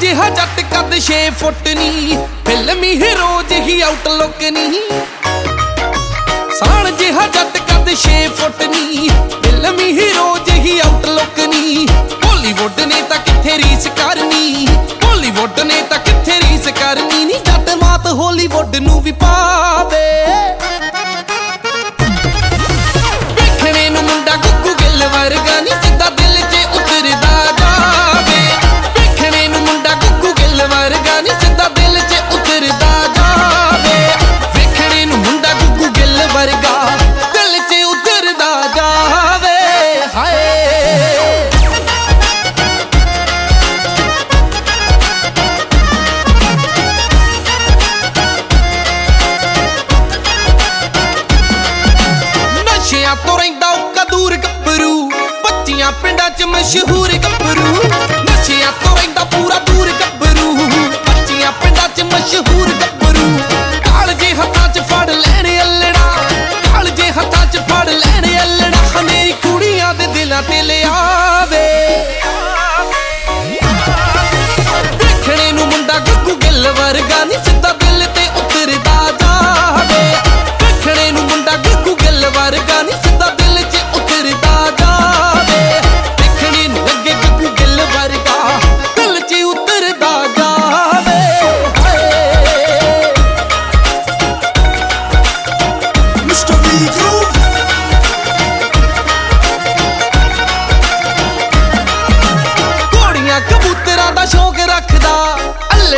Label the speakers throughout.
Speaker 1: ਜਿਹਾ ਜੱਟ ਕੱਦ 6 ਫੁੱਟ ਨਹੀਂ ਫਿਲਮੀ ਹੀਰੋ ਜਿਹੀ ਆਊਟਲੁੱਕ ਨੀ। ਸਾਣ ਜਿਹਾ ਜੱਟ ਕੱਦ 6 ਫੁੱਟ ਨਹੀਂ ਫਿਲਮੀ ਹੀਰੋ ਜਿਹੀ ਆਊਟਲੁੱਕ ਨੀ। ਬਾਲੀਵੁੱਡ ਨੇ ਤਾਂ ਕਿੱਥੇ ਰੀਸ 'ਚ ਮਸ਼ਹੂਰ ਗੱਭਰੂ। ਨਸ਼ਿਆਂ ਤੋਂ ਰਹਿੰਦਾ ਪੂਰਾ ਦੂਰ ਗੱਭਰੂ। ਬੱਚੀਆਂ ਪਿੰਡਾਂ 'ਚ ਮਸ਼ਹੂਰ ਗੱਭਰੂ। ਕਾਲ ਜੇ ਹੱਥਾਂ 'ਚ ਫੜ ਲੈਣੇ ਅਲੜਾ। ਕਾਲ ਜੇ ਹੱਥਾਂ 'ਚ ਫੜ ਲੈਣੇ ਅਲੜਾ। ਹਨੇਰੀ ਕੁੜੀਆਂ ਦੇ ਦਿਲਾਂ ਤੇ ਲਿਆਵੇ। ਵੇਖਣੇ ਨੂੰ ਮੁੰਡਾ ਗੁੱਗੂ ਗਿੱਲ ਵਰਗਾ ਨਹੀਂ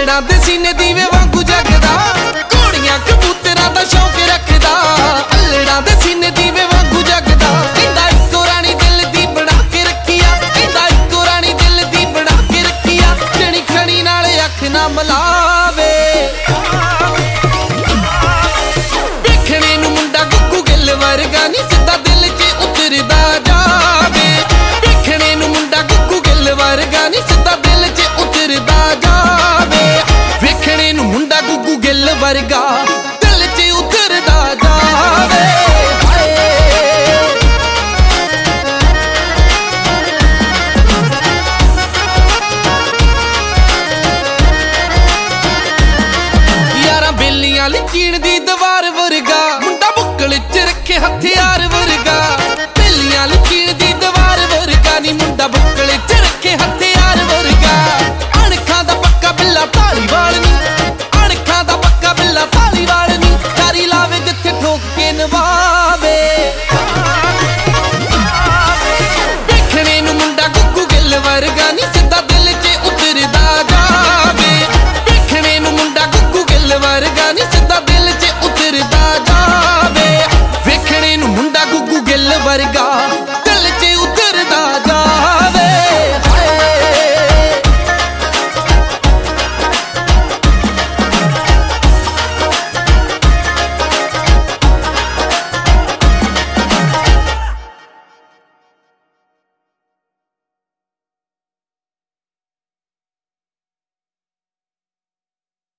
Speaker 1: ਅਲੜਾਂ ਦੇ ਸੀਨੇ ਦੀਵੇ ਵਾਂਗੂ ਜਗਦਾ। ਘੋੜੀਆਂ ਕਬੂਤਰਾਂ ਦਾ ਸ਼ੌਕ ਰੱਖਦਾ। ਅਲੜਾਂ ਦੇ ਸੀਨੇ ਦੀਵੇ ਵਾਂਗੂ ਜਗਦਾ। ਕਹਿੰਦਾ ਇੱਕੋ ਰਾਣੀ ਦਿਲ ਦੀ ਬਣਾ ਕੇ ਰੱਖੀਆ। ਕਹਿੰਦਾ ਇੱਕੋ ਰਾਣੀ ਦਿਲ ਦੀ ਬਣਾ ਕੇ ਰੱਖੀਆ। ਜਣੀ ਖਣੀ ਨਾਲ ਅੱਖ ਨਾ ਮਲਾਵੇ। varigar